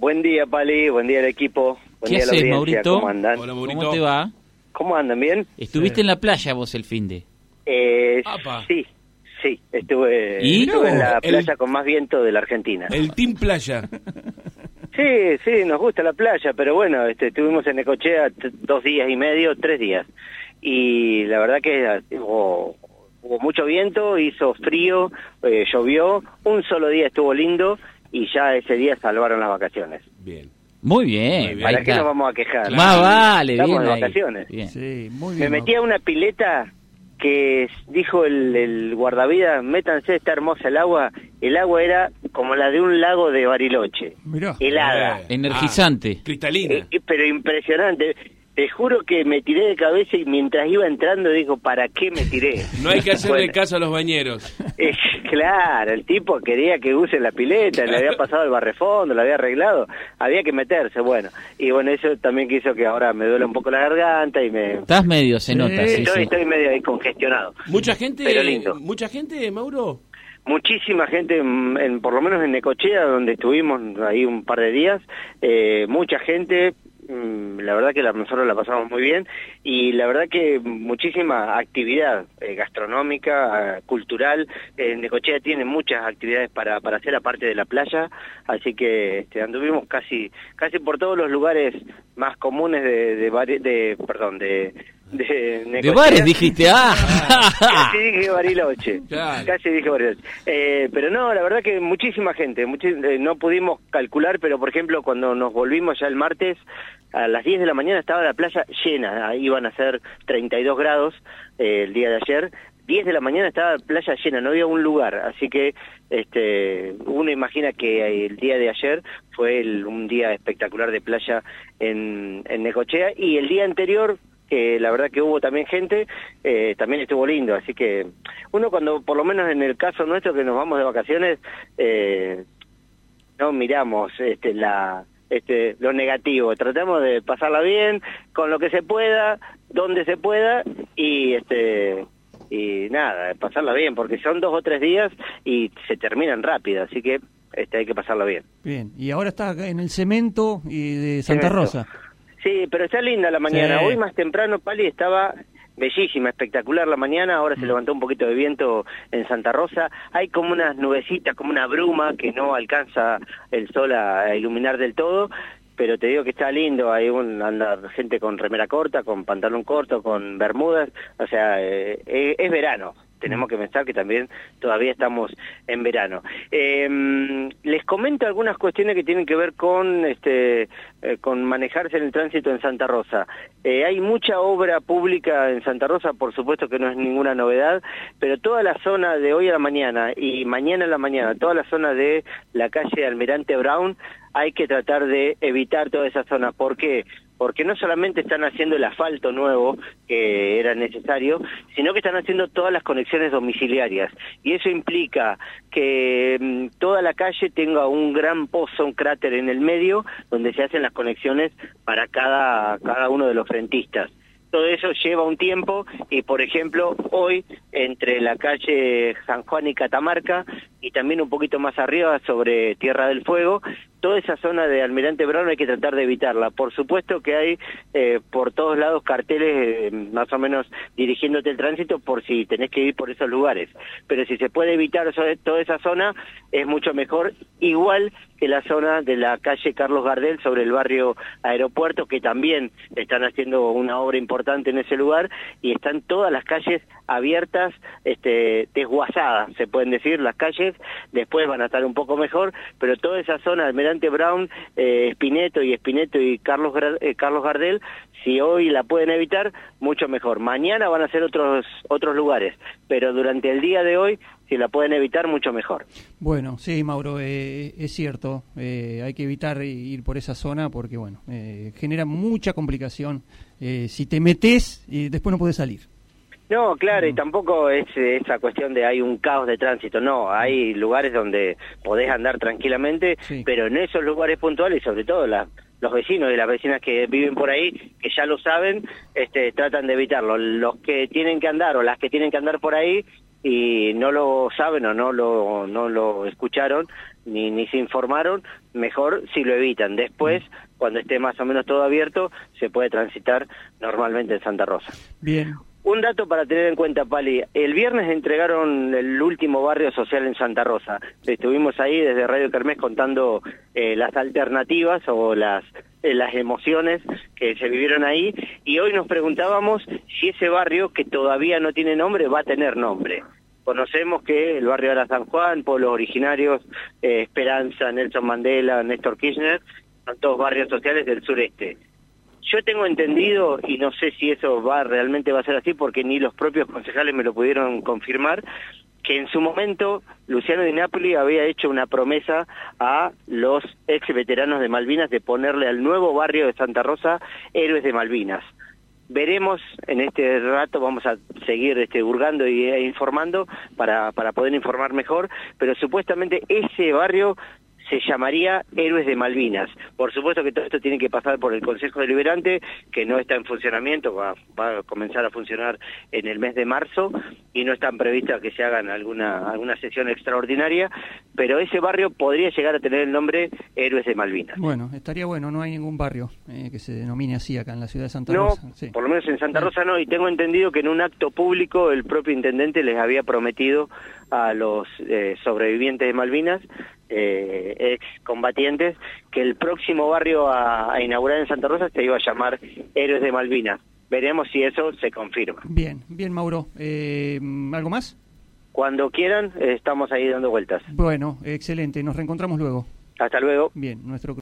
Buen día, Pali, buen día al equipo, buen ¿Qué día a la haces, audiencia, Maurito? ¿cómo andan? Hola, ¿Cómo te va? ¿Cómo andan, bien? Estuviste en la playa vos el fin de. Eh, Apa. sí, sí, estuve, ¿Y? estuve en la El- playa con más viento de la Argentina. El Team Playa. Sí, sí, nos gusta la playa, pero bueno, este, estuvimos en Necochea dos días y medio, tres días. Y la verdad que eh, hubo, hubo mucho viento, hizo frío, eh, llovió, un solo día estuvo lindo y ya ese día salvaron las vacaciones. Bien. Muy bien. ¿Para qué nos vamos a quejar? Más vale, Estamos bien de ahí. vacaciones. Bien. Sí, muy Me bien. metí a una pileta que dijo el, el guardavidas, métanse, está hermosa el agua. El agua era como la de un lago de Bariloche, Mirá. helada. Energizante. ah, cristalina. Eh, eh, pero impresionante. Te juro que me tiré de cabeza y mientras iba entrando digo, ¿para qué me tiré? No hay que hacerle Bueno, caso a los bañeros. eh, claro, el tipo quería que use la pileta, le había pasado el barrefondo, lo había arreglado, había que meterse, bueno. Y bueno, eso también quiso que ahora me duele un poco la garganta y me... Estás medio, se nota. Sí, estoy, sí. estoy medio ahí congestionado. Mucha gente, Pero lindo. mucha gente, Mauro. Muchísima gente, en, en- por lo menos en Necochea, donde estuvimos ahí un par de días, eh, mucha gente, mm, la verdad que la, nosotros la pasamos muy bien y la verdad que muchísima actividad eh, gastronómica, eh, cultural. Eh, Necochea tiene muchas actividades para, para hacer aparte de la playa, así que este, anduvimos casi casi por todos los lugares más comunes de, de, Bari- de perdón, de, de De Necochea. bares dijiste, ah. Casi dije Bariloche. Claro. Casi dije Bariloche. Eh, pero no, la verdad que muchísima gente. eh, no pudimos calcular, pero por ejemplo, cuando nos volvimos ya el martes, a las 10 de la mañana estaba la playa llena. Iban a ser 32 grados eh, el día de ayer. 10 de la mañana estaba la playa llena, no había un lugar. Así que este, uno imagina que el día de ayer fue el- un día espectacular de playa en, en Necochea. Y el día anterior que la verdad que hubo también gente, eh, también estuvo lindo, así que uno cuando, por lo menos en el caso nuestro que nos vamos de vacaciones, eh, no miramos este la este lo negativo, tratamos de pasarla bien, con lo que se pueda, donde se pueda y este y nada, pasarla bien, porque son dos o tres días y se terminan rápido, así que este hay que pasarla bien. Bien. Y ahora está acá en el cemento y de Santa Cemento. Rosa. Sí, pero está linda la mañana. Sí. Hoy más temprano, Pali, estaba bellísima, espectacular la mañana. Ahora Mm. se levantó un poquito de viento en Santa Rosa. Hay como unas nubecitas, como una bruma que no alcanza el sol a, a iluminar del todo. Pero te digo que está lindo, hay un, anda gente con remera corta, con pantalón corto, con bermudas, o sea, eh, eh, es verano, tenemos que pensar que también todavía estamos en verano. Eh, les comento algunas cuestiones que tienen que ver con este eh, con manejarse en el tránsito en Santa Rosa. Eh, hay mucha obra pública en Santa Rosa, por supuesto que no es ninguna novedad, pero toda la zona de hoy a la mañana y mañana a la mañana, toda la zona de la calle Almirante Brown, hay que tratar de evitar toda esa zona. ¿Por qué? Porque no solamente están haciendo el asfalto nuevo que era necesario, sino que están haciendo todas las conexiones domiciliarias. Y eso implica que mm, toda la calle tenga un gran pozo, un cráter en el medio, donde se hacen las conexiones para cada, cada uno de los frentistas. Todo eso lleva un tiempo y, por ejemplo, hoy entre la calle San Juan y Catamarca y también un poquito más arriba sobre Tierra del Fuego, toda esa zona de Almirante Brown hay que tratar de evitarla. Por supuesto que hay eh, por todos lados carteles eh, más o menos dirigiéndote el tránsito por si tenés que ir por esos lugares. Pero si se puede evitar toda esa zona es mucho mejor, igual que la zona de la calle Carlos Gardel sobre el barrio Aeropuerto, que también están haciendo una obra importante en ese lugar y están todas las calles abiertas, este, desguazadas, se pueden decir, las calles, después van a estar un poco mejor, pero toda esa zona, Almirante Brown, eh, y Espineto y Carlos, eh, Carlos Gardel, si hoy la pueden evitar, mucho mejor. Mañana van a ser otros, otros lugares, pero durante el día de hoy, si la pueden evitar, mucho mejor. Bueno, sí, Mauro, eh, es cierto. eh, hay que evitar ir por esa zona porque, bueno, eh, genera mucha complicación. eh, si te metes y después no puedes salir. No, claro, y tampoco es esa cuestión de hay un caos de tránsito, no, hay lugares donde podés andar tranquilamente, Sí. pero en esos lugares puntuales, sobre todo la- los vecinos y las vecinas que viven por ahí, que ya lo saben, este, tratan de evitarlo. Los que tienen que andar o las que tienen que andar por ahí y no lo saben o no lo, no lo escucharon, ni, ni se informaron, mejor si lo evitan. Después, cuando esté más o menos todo abierto, se puede transitar normalmente en Santa Rosa. Bien. Un dato para tener en cuenta, Pali. El viernes entregaron el último barrio social en Santa Rosa. Estuvimos ahí desde Radio Kermés contando eh, las alternativas o las eh, las emociones que se vivieron ahí y hoy nos preguntábamos si ese barrio que todavía no tiene nombre va a tener nombre. Conocemos que el barrio era San Juan, pueblos originarios, eh, Esperanza, Nelson Mandela, Néstor Kirchner, son todos barrios sociales del sureste. Yo tengo entendido, y no sé si eso va realmente va a ser así, porque ni los propios concejales me lo pudieron confirmar, que en su momento Luciano Di Napoli había hecho una promesa a los ex veteranos de Malvinas de ponerle al nuevo barrio de Santa Rosa Héroes de Malvinas. Veremos en este rato, vamos a seguir este, hurgando y e informando para, para poder informar mejor, pero supuestamente ese barrio se llamaría Héroes de Malvinas. Por supuesto que todo esto tiene que pasar por el Consejo Deliberante, que no está en funcionamiento, va, va a comenzar a funcionar en el mes de marzo y no están previstas que se hagan alguna, alguna sesión extraordinaria, pero ese barrio podría llegar a tener el nombre Héroes de Malvinas. Bueno, estaría bueno, no hay ningún barrio eh, que se denomine así acá en la ciudad de Santa no, Rosa. Sí. por lo menos en Santa Rosa no, y tengo entendido que en un acto público el propio intendente les había prometido a los eh, sobrevivientes de Malvinas, eh, ex combatientes, que el próximo barrio a, a inaugurar en Santa Rosa se iba a llamar Héroes de Malvinas. Veremos si eso se confirma. Bien, bien, Mauro. Eh, ¿Algo más? Cuando quieran, estamos ahí dando vueltas. Bueno, excelente. Nos reencontramos luego. Hasta luego. Bien, nuestro